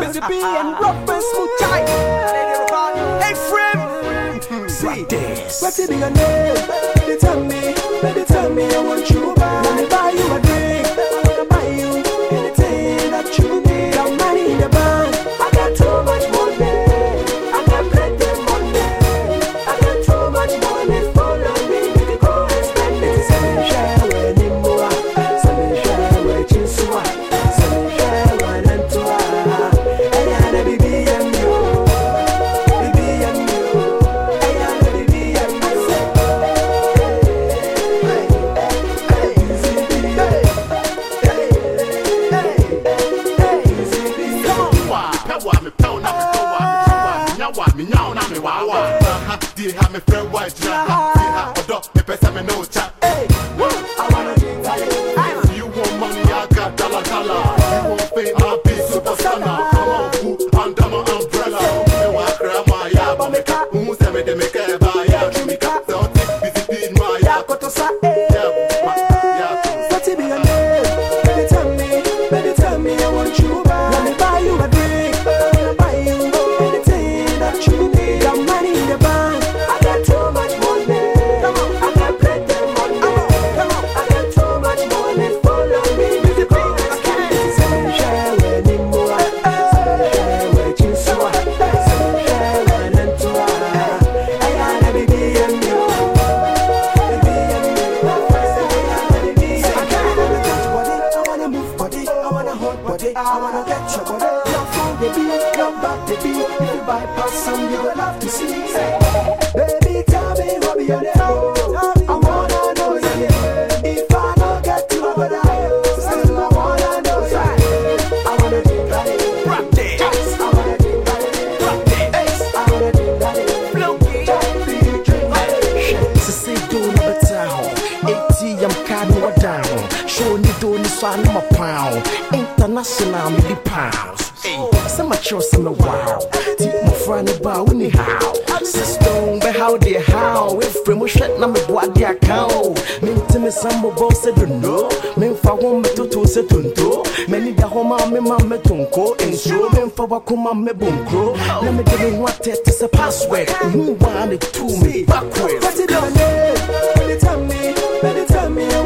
Busy B and rough and smooth tight. Hey, friend. See this. What's it be your name? Baby, tell me. Baby, tell me I want you back. Let me buy you wa. Wa aha ha me frɛ wa gyina ha die ha ɔdɔ mepɛ sɛ me ne wo I wanna drink you want money, I got dollar dollar. You want fame, I'll be superstar. Now. I wanna get your body. Your phone, baby, your back, baby. If you bypass some, you will have to see. Baby, tell me what be no wɔda ho show ne do ne so a ne mapaa ho international mede pounds sɛ makyerɛw sɛ mewow nti mmɔfra ne ba a wone haw siston bɛhaw deɛ haw ɛfrɛ mu hwɛ na meboa de aka o mentimi sam bobɔ sɛ dondo memfa ho metoto sɛ tonto m'ani da hɔ ma mema mɛtonko nsuo memfa wakoma mɛbɔnkuro na mede me ho atɛte sɛ password hu waa ne tu me backwards. What's it your name? Baby, tell me, baby, tell me